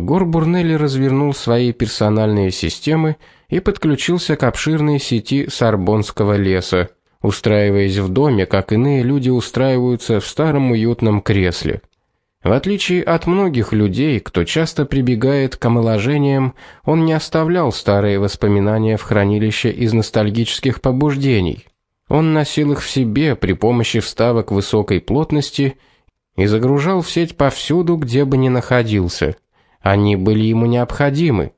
Гор Бурнелли развернул свои персональные системы и подключился к обширной сети Сарбонского леса, устраиваясь в доме, как иные люди устраиваются в старом уютном кресле. В отличие от многих людей, кто часто прибегает к омоложениям, он не оставлял старые воспоминания в хранилище из ностальгических побуждений. Он носил их в себе при помощи вставок высокой плотности и загружал в сеть повсюду, где бы ни находился. Они были ему необходимы.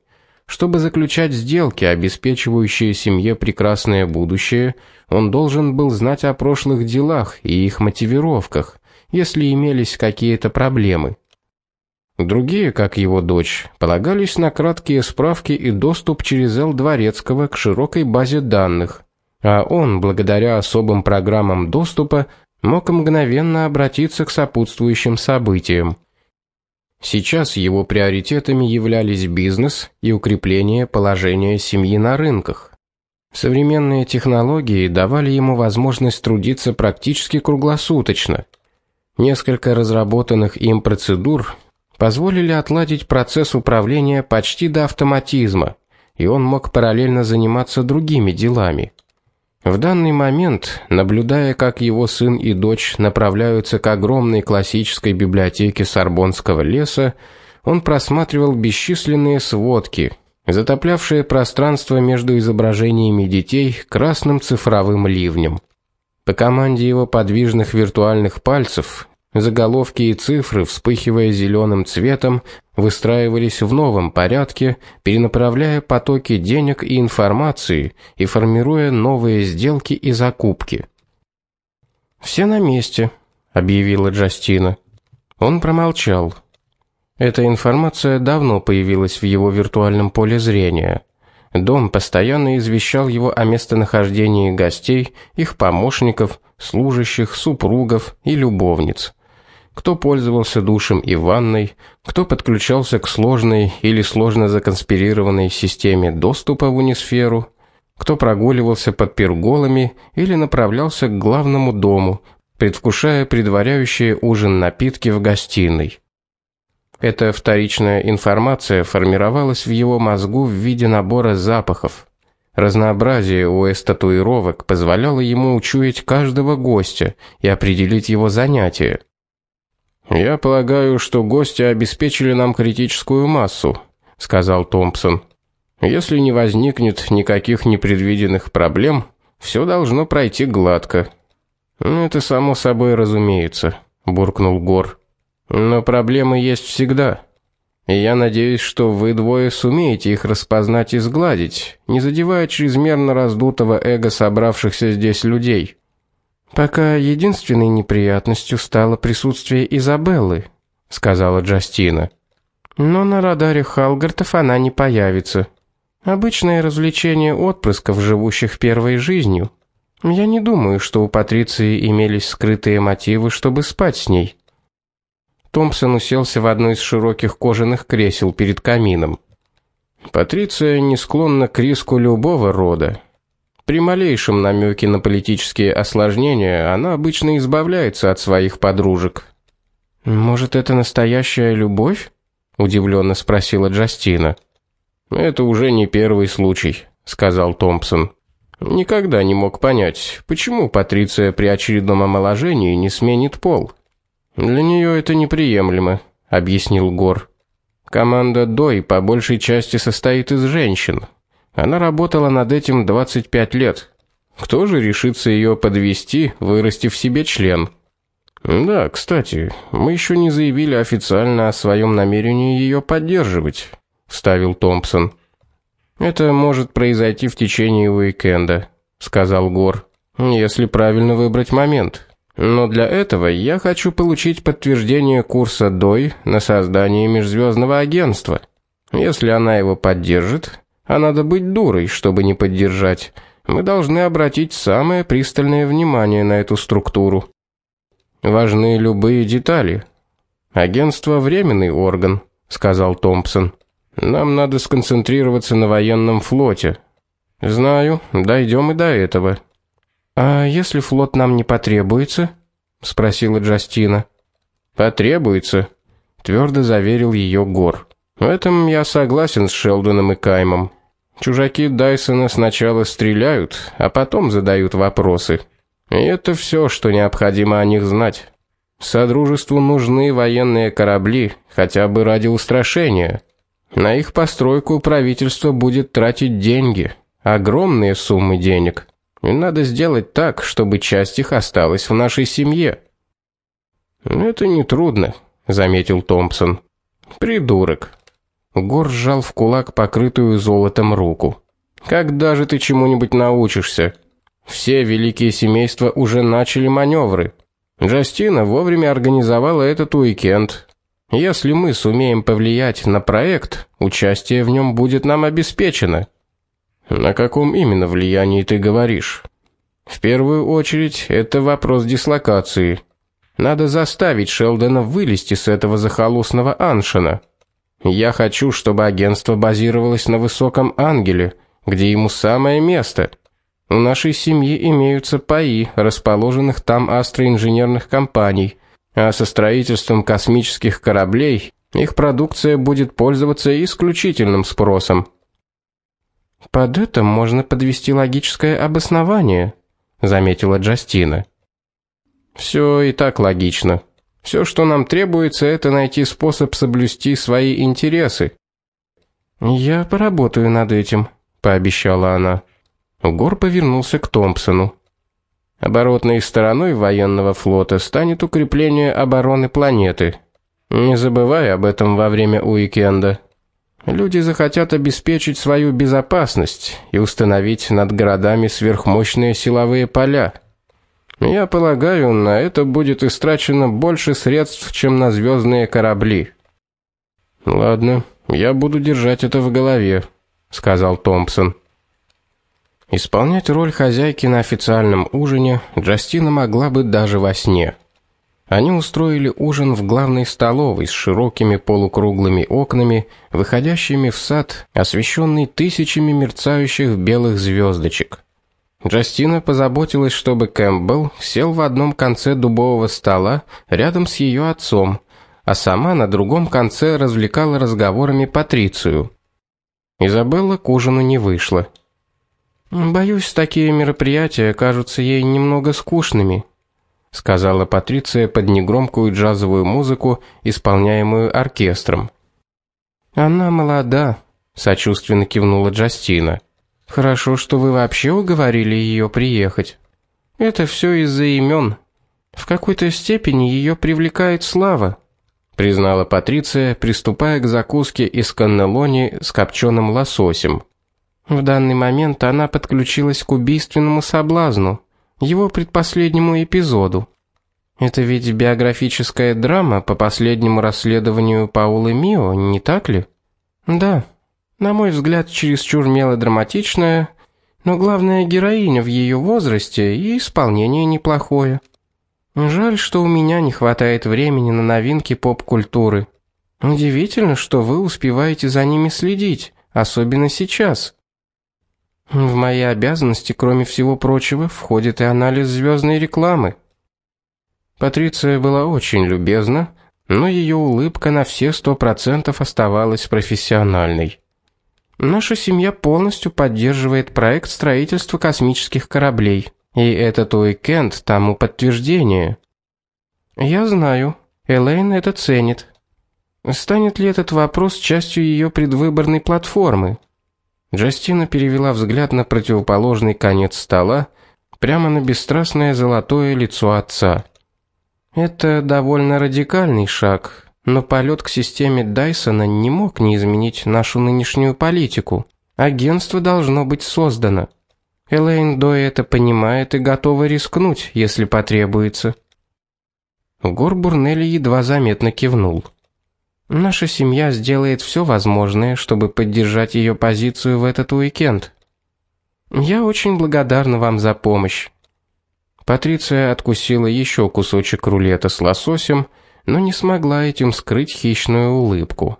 Чтобы заключать сделки, обеспечивающие семье прекрасное будущее, он должен был знать о прошлых делах и их мотивировках, если имелись какие-то проблемы. Другие, как его дочь, полагались на краткие справки и доступ через Л Дворецкого к широкой базе данных, а он, благодаря особым программам доступа, мог мгновенно обратиться к сопутствующим событиям. Сейчас его приоритетами являлись бизнес и укрепление положения семьи на рынках. Современные технологии давали ему возможность трудиться практически круглосуточно. Несколько разработанных им процедур позволили отладить процесс управления почти до автоматизма, и он мог параллельно заниматься другими делами. В данный момент, наблюдая, как его сын и дочь направляются к огромной классической библиотеке Сорбонского леса, он просматривал бесчисленные сводки, затоплявшие пространство между изображениями детей красным цифровым ливнем. По команде его подвижных виртуальных пальцев Заголовки и цифры, вспыхивая зеленым цветом, выстраивались в новом порядке, перенаправляя потоки денег и информации и формируя новые сделки и закупки. Все на месте, объявила Джастина. Он промолчал. Эта информация давно появилась в его виртуальном поле зрения. Дом постоянно извещал его о местонахождении гостей, их помощников, служащих, супругов и любовниц кто пользовался душем и ванной, кто подключался к сложной или сложно законспирированной системе доступа в унисферу, кто прогуливался под перголами или направлялся к главному дому, предвкушая предваряющие ужин напитки в гостиной. Эта вторичная информация формировалась в его мозгу в виде набора запахов. Разнообразие ОС-татуировок позволяло ему учуять каждого гостя и определить его занятия. Я полагаю, что гости обеспечили нам критическую массу, сказал Томпсон. Если не возникнет никаких непредвиденных проблем, все должно пройти гладко. Это само собой разумеется, буркнул Гор. Но проблемы есть всегда. И я надеюсь, что вы двое сумеете их распознать и сгладить, не задевая чрезмерно раздутого эго собравшихся здесь людей. Пока единственной неприятностью стало присутствие Изабеллы, сказала Джастина. Но на радаре Халгартов она не появится. Обычное развлечение отпрысков, живущих первой жизнью. Я не думаю, что у Патриции имелись скрытые мотивы, чтобы спать с ней. Томпсон уселся в одно из широких кожаных кресел перед камином. Патриция не склонна к риску любого рода, при малейшем намеке на политические осложнения она обычно избавляется от своих подружек. Может, это настоящая любовь? удивленно спросила Джастина. Это уже не первый случай, сказал Томпсон. Никогда не мог понять, почему Патриция при очередном омоложении не сменит пол. Для нее это неприемлемо, объяснил Гор. Команда Дой по большей части состоит из женщин, она работала над этим 25 лет. Кто же решится ее подвести, вырастив себе член? Да, кстати, мы еще не заявили официально о своем намерении ее поддерживать, вставил Томпсон. Это может произойти в течение уикенда, сказал Гор. Если правильно выбрать момент. Но для этого я хочу получить подтверждение курса Дой на создание межзвездного агентства. Если она его поддержит, а надо быть дурой, чтобы не поддержать. Мы должны обратить самое пристальное внимание на эту структуру. Важны любые детали. Агентство временный орган, сказал Томпсон. Нам надо сконцентрироваться на военном флоте. Знаю, дойдем и до этого. А если флот нам не потребуется? спросила Джастина. Потребуется, твердо заверил ее Гор. В этом я согласен с Шелдоном и Каймом. Чужаки Дайсона сначала стреляют, а потом задают вопросы. И это все, что необходимо о них знать. Содружеству нужны военные корабли, хотя бы ради устрашения. На их постройку правительство будет тратить деньги, огромные суммы денег. И надо сделать так, чтобы часть их осталась в нашей семье. Это не трудно, заметил Томпсон. Придурок. Гор сжал в кулак покрытую золотом руку. Когда же ты чему-нибудь научишься? Все великие семейства уже начали маневры. Джастина вовремя организовала этот уикенд. Если мы сумеем повлиять на проект, участие в нем будет нам обеспечено. На каком именно влиянии ты говоришь? В первую очередь, это вопрос дислокации. Надо заставить Шелдона вылезти с этого захолустного Аншена. Я хочу, чтобы агентство базировалось на Высоком Ангеле, где ему самое место. У нашей семьи имеются паи, расположенных там астроинженерных компаний, а со строительством космических кораблей их продукция будет пользоваться исключительным спросом. Под это можно подвести логическое обоснование, заметила Джастина. Все и так логично. Все, что нам требуется, это найти способ соблюсти свои интересы. Я поработаю над этим, пообещала она. Гор повернулся к Томпсону. Оборотной стороной военного флота станет укрепление обороны планеты. Не забывай об этом во время уикенда. Люди захотят обеспечить свою безопасность и установить над городами сверхмощные силовые поля. Я полагаю, на это будет истрачено больше средств, чем на звездные корабли. Ладно, я буду держать это в голове, сказал Томпсон. Исполнять роль хозяйки на официальном ужине Джастина могла бы даже во сне. Они устроили ужин в главной столовой с широкими полукруглыми окнами, выходящими в сад, освещенный тысячами мерцающих белых звездочек. Джастина позаботилась, чтобы Кэмпбелл сел в одном конце дубового стола рядом с ее отцом, а сама на другом конце развлекала разговорами Патрицию. Изабелла к ужину не вышла. Боюсь, такие мероприятия кажутся ей немного скучными, сказала Патриция под негромкую джазовую музыку, исполняемую оркестром. Она молода, сочувственно кивнула Джастина. Хорошо, что вы вообще уговорили ее приехать. Это все из-за имен. В какой-то степени ее привлекает слава, признала Патриция, приступая к закуске из каннелони с копченым лососем. В данный момент она подключилась к убийственному соблазну, его предпоследнему эпизоду. Это ведь биографическая драма по последнему расследованию Паулы Мио, не так ли? Да. На мой взгляд, чересчур мелодраматичная, но главная героиня в ее возрасте и исполнение неплохое. Жаль, что у меня не хватает времени на новинки поп-культуры. Удивительно, что вы успеваете за ними следить, особенно сейчас. В мои обязанности, кроме всего прочего, входит и анализ звездной рекламы. Патриция была очень любезна, но ее улыбка на все сто процентов оставалась профессиональной. Наша семья полностью поддерживает проект строительства космических кораблей, и этот уикенд тому подтверждение. Я знаю, Элейн это ценит. Станет ли этот вопрос частью ее предвыборной платформы? Джастина перевела взгляд на противоположный конец стола, прямо на бесстрастное золотое лицо отца. Это довольно радикальный шаг, но полет к системе Дайсона не мог не изменить нашу нынешнюю политику. Агентство должно быть создано. Элейн Дой это понимает и готова рискнуть, если потребуется. Гор Бурнелли едва заметно кивнул. Наша семья сделает все возможное, чтобы поддержать ее позицию в этот уикенд. Я очень благодарна вам за помощь. Патриция откусила еще кусочек рулета с лососем, но не смогла этим скрыть хищную улыбку.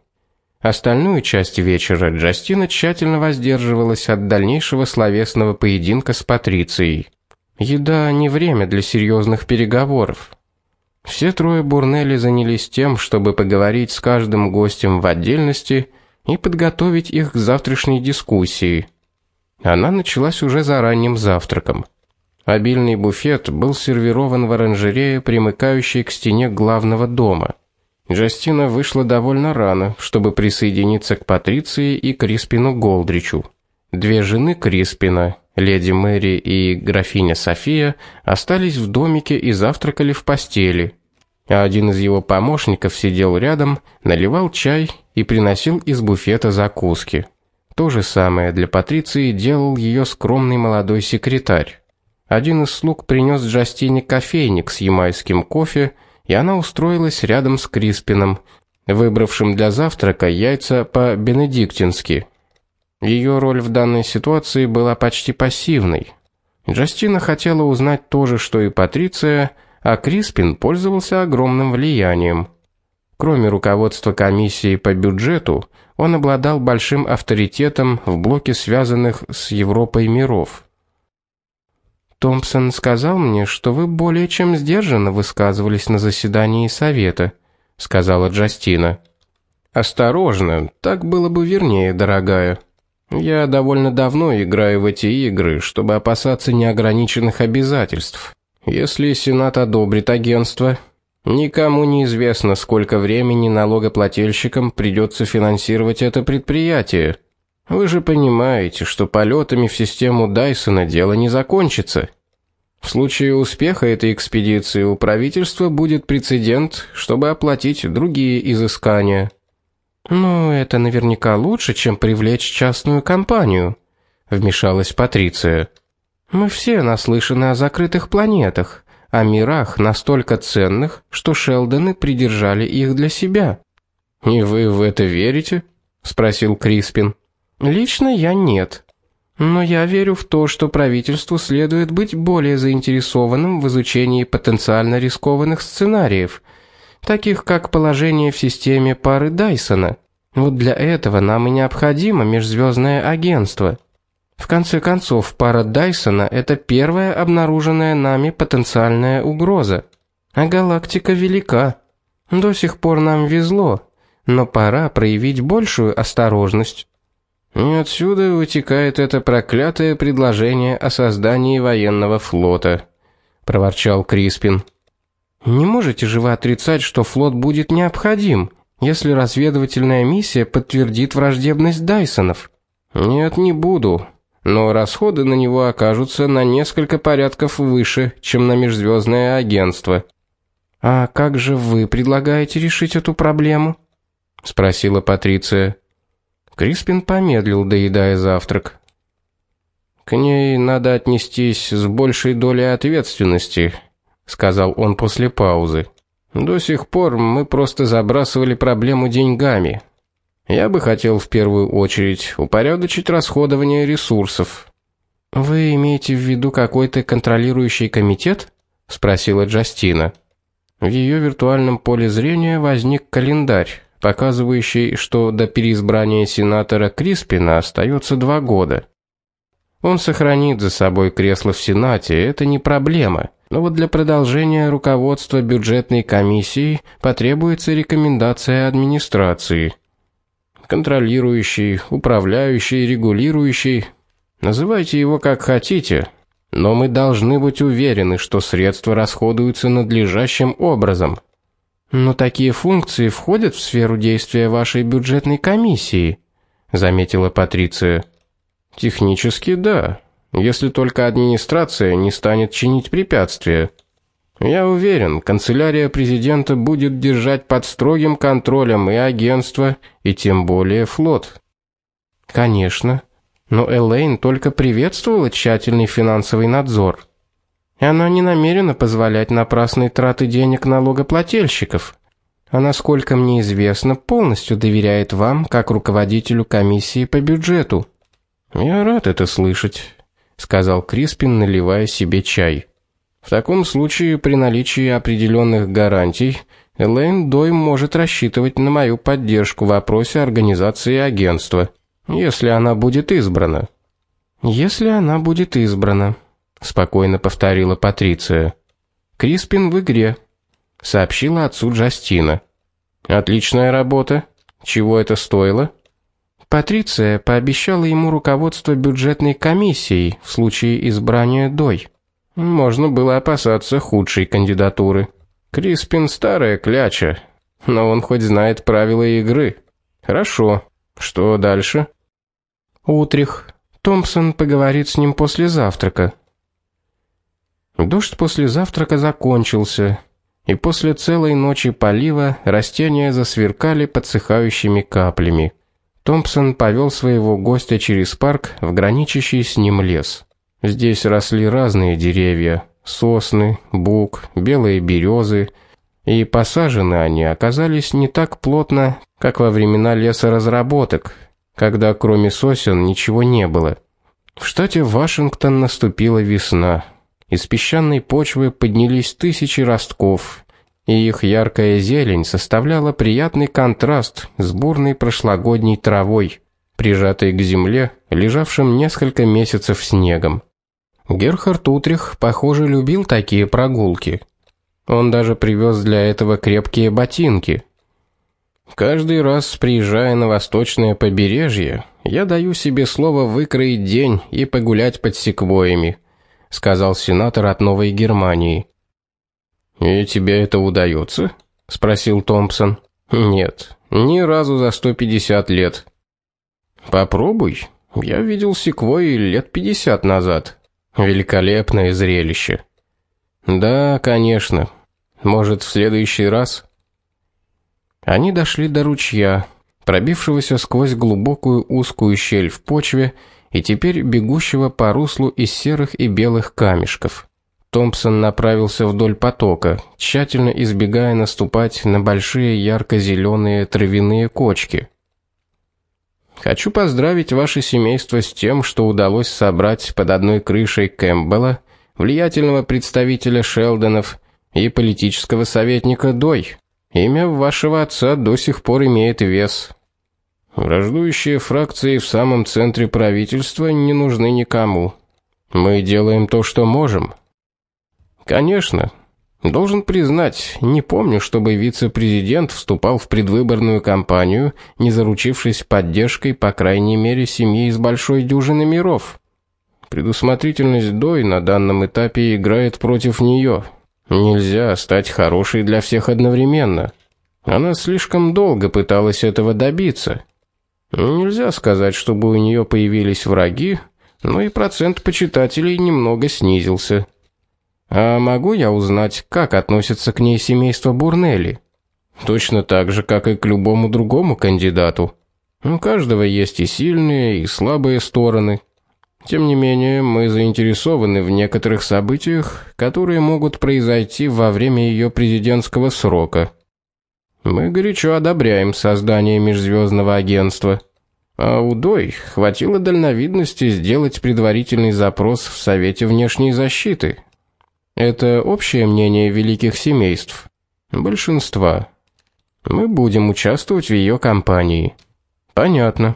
Остальную часть вечера Джастина тщательно воздерживалась от дальнейшего словесного поединка с Патрицией. Еда не время для серьезных переговоров. Все трое Бурнелли занялись тем, чтобы поговорить с каждым гостем в отдельности и подготовить их к завтрашней дискуссии. Она началась уже за ранним завтраком. Обильный буфет был сервирован в оранжерее, примыкающей к стене главного дома. Джастина вышла довольно рано, чтобы присоединиться к Патриции и Криспину Голдричу. Две жены Криспина, леди Мэри и графиня София, остались в домике и завтракали в постели. А один из его помощников сидел рядом, наливал чай и приносил из буфета закуски. То же самое для Патриции делал ее скромный молодой секретарь. Один из слуг принес Джастине кофейник с ямайским кофе, и она устроилась рядом с Криспином, выбравшим для завтрака яйца по-бенедиктински. Ее роль в данной ситуации была почти пассивной. Джастина хотела узнать то же, что и Патриция, а Криспин пользовался огромным влиянием. Кроме руководства комиссии по бюджету, он обладал большим авторитетом в блоке связанных с Европой миров. Томпсон сказал мне, что вы более чем сдержанно высказывались на заседании совета, сказала Джастина. Осторожно, так было бы вернее, дорогая. Я довольно давно играю в эти игры, чтобы опасаться неограниченных обязательств. Если Сенат одобрит агентство, никому не известно, сколько времени налогоплательщикам придется финансировать это предприятие. Вы же понимаете, что полетами в систему Дайсона дело не закончится. В случае успеха этой экспедиции у правительства будет прецедент, чтобы оплатить другие изыскания. Но это наверняка лучше, чем привлечь частную компанию, вмешалась Патриция. Мы все наслышаны о закрытых планетах, о мирах настолько ценных, что Шелдоны придержали их для себя. И вы в это верите? спросил Криспин. Лично я нет. Но я верю в то, что правительству следует быть более заинтересованным в изучении потенциально рискованных сценариев, таких как положение в системе пары Дайсона. Вот для этого нам и необходимо межзвездное агентство. В конце концов, пара Дайсона это первая обнаруженная нами потенциальная угроза. А галактика велика. До сих пор нам везло, но пора проявить большую осторожность. И отсюда вытекает это проклятое предложение о создании военного флота, проворчал Криспин. Не можете же вы отрицать, что флот будет необходим, если разведывательная миссия подтвердит враждебность Дайсонов? Нет, не буду. Но расходы на него окажутся на несколько порядков выше, чем на межзвездное агентство. А как же вы предлагаете решить эту проблему? спросила Патриция. Криспин помедлил, доедая завтрак. К ней надо отнестись с большей долей ответственности, сказал он после паузы. До сих пор мы просто забрасывали проблему деньгами. Я бы хотел в первую очередь упорядочить расходование ресурсов. Вы имеете в виду какой-то контролирующий комитет? спросила Джастина. В ее виртуальном поле зрения возник календарь показывающий, что до переизбрания сенатора Криспина остается два года. Он сохранит за собой кресло в Сенате, это не проблема. Но вот для продолжения руководства бюджетной комиссии потребуется рекомендация администрации. Контролирующий, управляющий, регулирующий, называйте его как хотите, но мы должны быть уверены, что средства расходуются надлежащим образом. Но такие функции входят в сферу действия вашей бюджетной комиссии, заметила Патриция. Технически да, если только администрация не станет чинить препятствия. Я уверен, канцелярия президента будет держать под строгим контролем и агентство, и тем более флот. Конечно, но Элейн только приветствовала тщательный финансовый надзор и она не намерена позволять напрасные траты денег налогоплательщиков. А насколько мне известно, полностью доверяет вам как руководителю комиссии по бюджету. Я рад это слышать, сказал Криспин, наливая себе чай. В таком случае, при наличии определенных гарантий, Элейн Дой может рассчитывать на мою поддержку в вопросе организации агентства, если она будет избрана. Если она будет избрана, спокойно повторила Патриция. Криспин в игре. сообщила отцу Джастина. Отличная работа. Чего это стоило? Патриция пообещала ему руководство бюджетной комиссией в случае избрания Дой. Можно было опасаться худшей кандидатуры. Криспин старая кляча, но он хоть знает правила игры. Хорошо. Что дальше? Утрих. Томпсон поговорит с ним после завтрака. Дождь после завтрака закончился, и после целой ночи полива растения засверкали подсыхающими каплями. Томпсон повел своего гостя через парк в граничащий с ним лес. Здесь росли разные деревья: сосны, бук, белые березы, и посажены они оказались не так плотно, как во времена лесоразработок, когда кроме сосен ничего не было. В штате Вашингтон наступила весна. Из песчаной почвы поднялись тысячи ростков, и их яркая зелень составляла приятный контраст с бурной прошлогодней травой, прижатой к земле, лежавшим несколько месяцев снегом. Герхард Утрих, похоже, любил такие прогулки. Он даже привез для этого крепкие ботинки. Каждый раз, приезжая на восточное побережье, я даю себе слово выкроить день и погулять под секвоями, сказал сенатор от Новой Германии. И тебе это удается? спросил Томпсон. Нет, ни разу за 150 лет. Попробуй. Я видел секвойи лет 50 назад. Великолепное зрелище. Да, конечно. Может, в следующий раз. Они дошли до ручья, пробившегося сквозь глубокую узкую щель в почве и теперь бегущего по руслу из серых и белых камешков. Томпсон направился вдоль потока, тщательно избегая наступать на большие ярко зеленые травяные кочки. Хочу поздравить ваше семейство с тем, что удалось собрать под одной крышей Кэмпбелла, влиятельного представителя Шелдонов и политического советника Дой. Имя вашего отца до сих пор имеет вес. Враждующие фракции в самом центре правительства не нужны никому. Мы делаем то, что можем. Конечно, Должен признать, не помню, чтобы вице-президент вступал в предвыборную кампанию, не заручившись поддержкой, по крайней мере, семьи из большой дюжины миров. Предусмотрительность Дой на данном этапе играет против нее. Нельзя стать хорошей для всех одновременно. Она слишком долго пыталась этого добиться. Нельзя сказать, чтобы у нее появились враги, но и процент почитателей немного снизился. А могу я узнать, как относится к ней семейство Бурнелли? Точно так же, как и к любому другому кандидату. У каждого есть и сильные, и слабые стороны. Тем не менее, мы заинтересованы в некоторых событиях, которые могут произойти во время ее президентского срока. Мы горячо одобряем создание межзвездного агентства. А у Дой хватило дальновидности сделать предварительный запрос в Совете внешней защиты, это общее мнение великих семейств. Большинства. Мы будем участвовать в ее кампании. Понятно.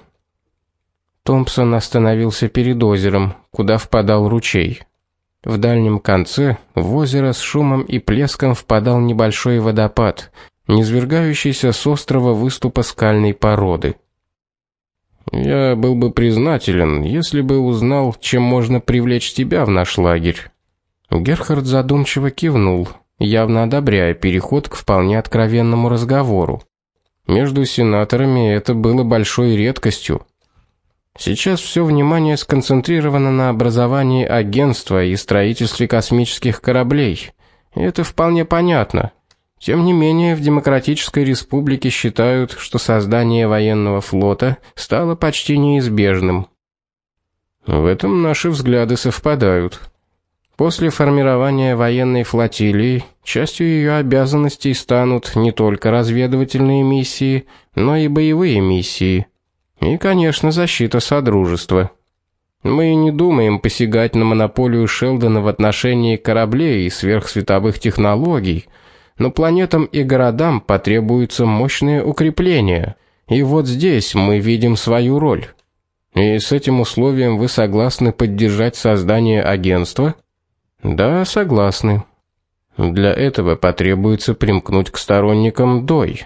Томпсон остановился перед озером, куда впадал ручей. В дальнем конце в озеро с шумом и плеском впадал небольшой водопад, низвергающийся с острого выступа скальной породы. Я был бы признателен, если бы узнал, чем можно привлечь тебя в наш лагерь. Герхард задумчиво кивнул, явно одобряя переход к вполне откровенному разговору. Между сенаторами это было большой редкостью. Сейчас все внимание сконцентрировано на образовании агентства и строительстве космических кораблей. И это вполне понятно. Тем не менее, в демократической республике считают, что создание военного флота стало почти неизбежным. В этом наши взгляды совпадают. После формирования военной флотилии частью ее обязанностей станут не только разведывательные миссии, но и боевые миссии. И, конечно, защита содружества. Мы не думаем посягать на монополию Шелдона в отношении кораблей и сверхсветовых технологий, но планетам и городам потребуются мощные укрепления. И вот здесь мы видим свою роль. И с этим условием вы согласны поддержать создание агентства? Да, согласны. Для этого потребуется примкнуть к сторонникам Дой.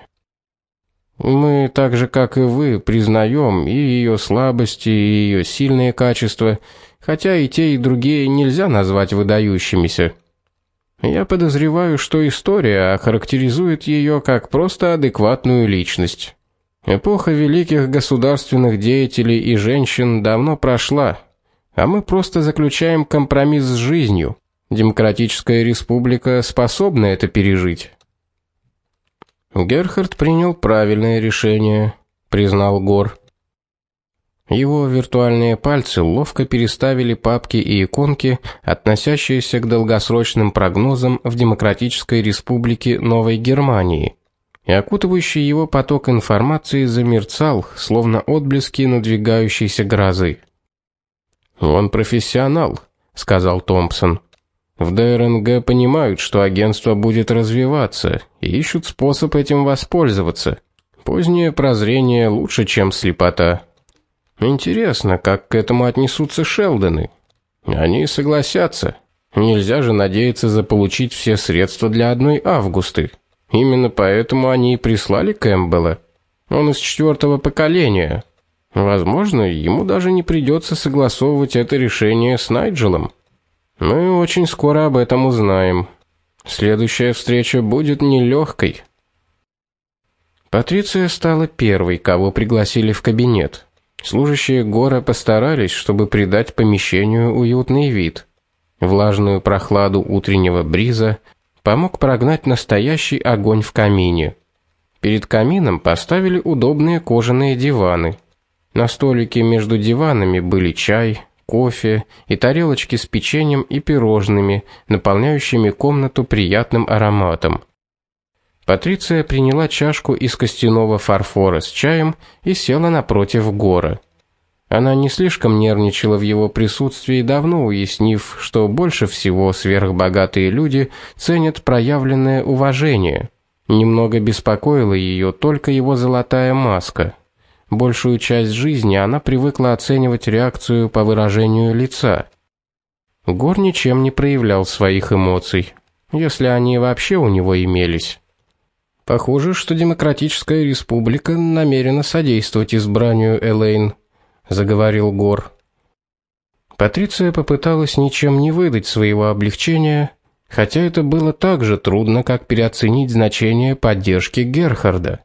Мы так же, как и вы, признаем и ее слабости, и ее сильные качества, хотя и те, и другие нельзя назвать выдающимися. Я подозреваю, что история охарактеризует ее как просто адекватную личность. Эпоха великих государственных деятелей и женщин давно прошла, а мы просто заключаем компромисс с жизнью. Демократическая республика способна это пережить. Герхард принял правильное решение, признал Гор. Его виртуальные пальцы ловко переставили папки и иконки, относящиеся к долгосрочным прогнозам в Демократической Республике Новой Германии. И окутывающий его поток информации замерцал, словно отблески надвигающейся грозы. Он профессионал, сказал Томпсон. В ДРНГ понимают, что агентство будет развиваться и ищут способ этим воспользоваться. Позднее прозрение лучше, чем слепота. Интересно, как к этому отнесутся Шелдоны. Они согласятся. Нельзя же надеяться заполучить все средства для одной Августы. Именно поэтому они и прислали Кэмпбелла. Он из четвертого поколения. Возможно, ему даже не придется согласовывать это решение с Найджелом. Мы очень скоро об этом узнаем. Следующая встреча будет нелегкой. Патриция стала первой, кого пригласили в кабинет. Служащие Гора постарались, чтобы придать помещению уютный вид. Влажную прохладу утреннего бриза помог прогнать настоящий огонь в камине. Перед камином поставили удобные кожаные диваны. На столике между диванами были чай, кофе и тарелочки с печеньем и пирожными, наполняющими комнату приятным ароматом. Патриция приняла чашку из костяного фарфора с чаем и села напротив Гора. Она не слишком нервничала в его присутствии, давно уяснив, что больше всего сверхбогатые люди ценят проявленное уважение. Немного беспокоила ее только его золотая маска. Большую часть жизни она привыкла оценивать реакцию по выражению лица. Гор ничем не проявлял своих эмоций, если они вообще у него имелись. Похоже, что демократическая республика намерена содействовать избранию Элейн, заговорил Гор. Патриция попыталась ничем не выдать своего облегчения, хотя это было так же трудно, как переоценить значение поддержки Герхарда.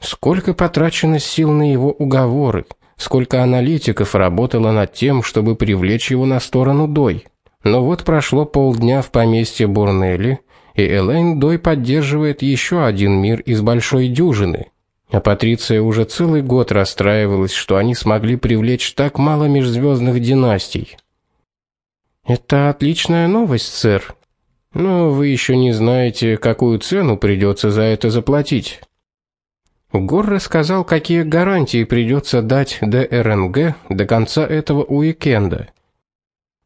Сколько потрачено сил на его уговоры, сколько аналитиков работало над тем, чтобы привлечь его на сторону Дой. Но вот прошло полдня в поместье Бурнелли, и Элейн Дой поддерживает еще один мир из большой дюжины. А Патриция уже целый год расстраивалась, что они смогли привлечь так мало межзвездных династий. Это отличная новость, сэр. Но вы еще не знаете, какую цену придется за это заплатить. Гор рассказал, какие гарантии придется дать ДРНГ до конца этого уикенда.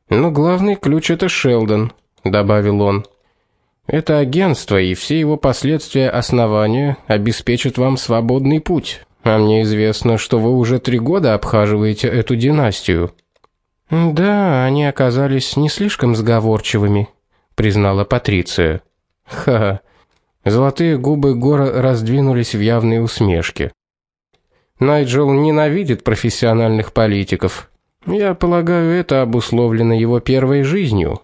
Но главный ключ это Шелдон, добавил он. Это агентство и все его последствия основания обеспечат вам свободный путь. А мне известно, что вы уже три года обхаживаете эту династию. Да, они оказались не слишком сговорчивыми, признала Патриция. Ха, Золотые губы Гора раздвинулись в явной усмешке. Найджел ненавидит профессиональных политиков. Я полагаю, это обусловлено его первой жизнью.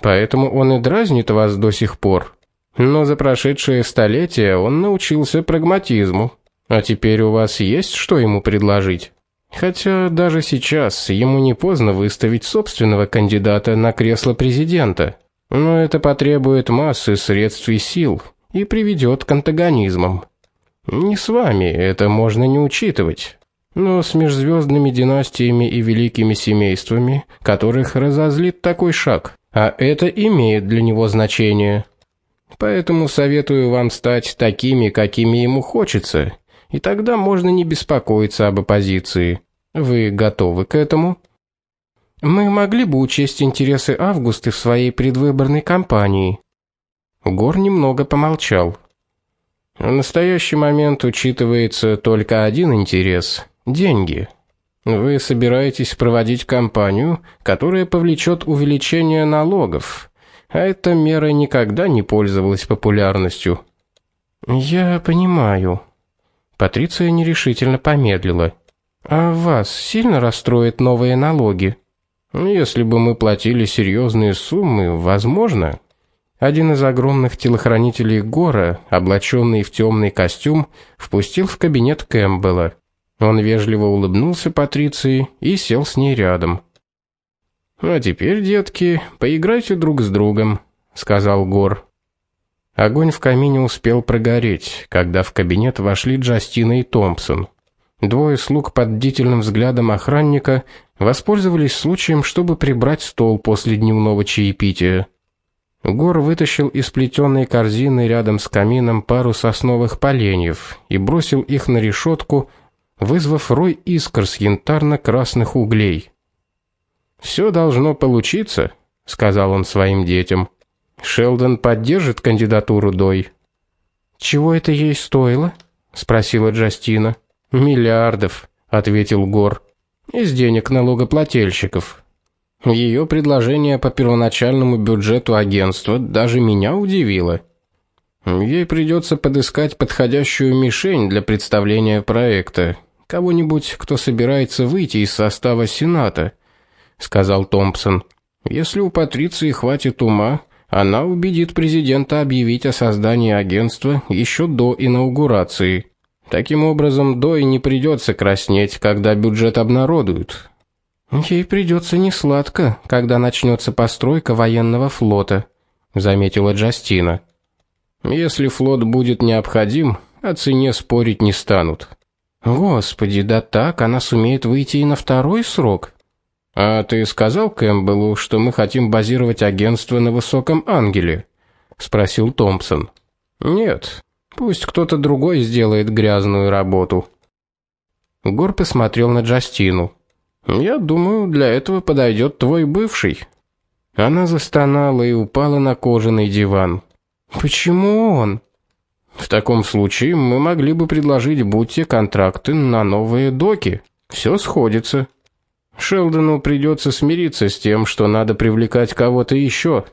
Поэтому он и дразнит вас до сих пор. Но за прошедшие столетия он научился прагматизму. А теперь у вас есть что ему предложить? Хотя даже сейчас ему не поздно выставить собственного кандидата на кресло президента. Но это потребует массы средств и сил, и приведет к антагонизмам. Не с вами, это можно не учитывать. Но с межзвездными династиями и великими семействами, которых разозлит такой шаг, а это имеет для него значение. Поэтому советую вам стать такими, какими ему хочется, и тогда можно не беспокоиться об оппозиции. Вы готовы к этому? Мы могли бы учесть интересы Августы в своей предвыборной кампании, Гор немного помолчал. В настоящий момент учитывается только один интерес деньги. Вы собираетесь проводить кампанию, которая повлечет увеличение налогов. а эта мера никогда не пользовалась популярностью. Я понимаю. Патриция нерешительно помедлила. А вас сильно расстроят новые налоги? Если бы мы платили серьезные суммы, возможно. Один из огромных телохранителей Гора, облаченный в темный костюм, впустил в кабинет Кэмпбелла. Он вежливо улыбнулся Патриции и сел с ней рядом. А теперь, детки, поиграйте друг с другом, сказал Гор. Огонь в камине успел прогореть, когда в кабинет вошли Джастина и Томпсон. Двое слуг под бдительным взглядом охранника воспользовались случаем, чтобы прибрать стол после дневного чаепития. Гор вытащил из плетеной корзины рядом с камином пару сосновых поленьев и бросил их на решетку, вызвав рой искр с янтарно-красных углей. Все должно получиться, сказал он своим детям. Шелдон поддержит кандидатуру Дой. Чего это ей стоило? спросила Джастина. Миллиардов, ответил Гор. Из денег налогоплательщиков. Ее предложение по первоначальному бюджету агентства даже меня удивило. Ей придется подыскать подходящую мишень для представления проекта, кого-нибудь, кто собирается выйти из состава Сената, сказал Томпсон. Если у Патриции хватит ума, она убедит президента объявить о создании агентства еще до инаугурации. Таким образом, Дой не придется краснеть, когда бюджет обнародуют. Ей придется несладко, когда начнется постройка военного флота, заметила Джастина. Если флот будет необходим, о цене спорить не станут. Господи, да так она сумеет выйти и на второй срок. А ты сказал Кэмпбеллу, что мы хотим базировать агентство на Высоком Ангеле? спросил Томпсон. Нет. Пусть кто-то другой сделает грязную работу. Гор посмотрел на Джастину. Я думаю, для этого подойдет твой бывший. Она застонала и упала на кожаный диван. Почему он? В таком случае мы могли бы предложить Бутте контракты на новые доки. Все сходится. Шелдону придется смириться с тем, что надо привлекать кого-то еще.